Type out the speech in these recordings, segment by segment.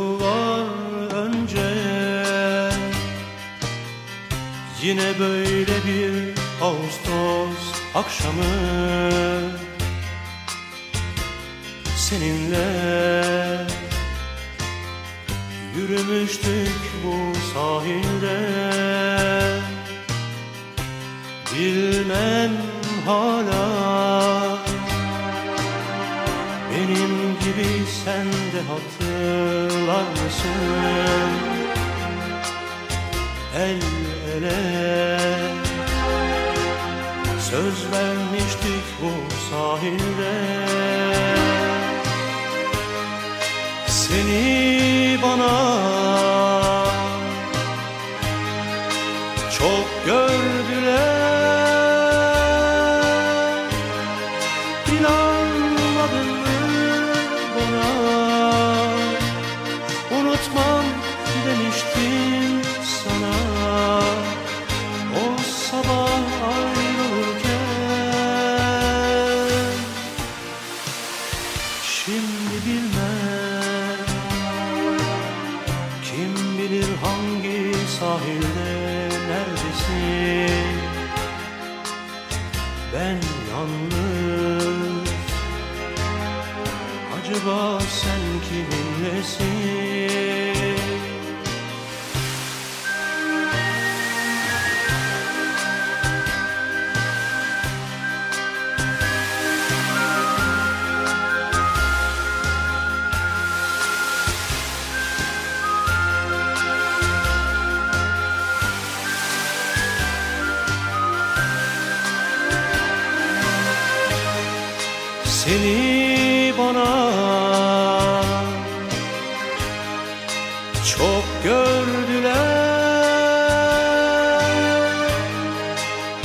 yıllar önce. Yine böyle bir Ağustos akşamı. Seninle yürümüştük bu sahilde. Bilmem hala sen de hatırlar? El ele Söz vermiştik bu sahilde Seni bana çok gördüler sahilde neredesin? Ben yalnız. Acaba sen kiminlesin Seni bana. Çok gördüler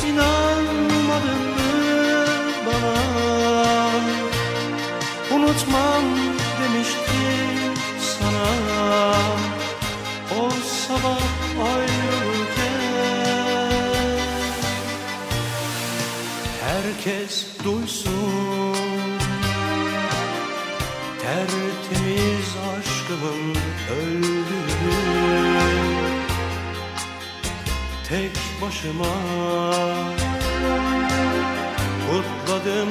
İnanmadın mı bana? Unutmam demiştim sana. O sabah ayrılırken Herkes duysun aşkımın öldüğünü Tek başıma Kutladım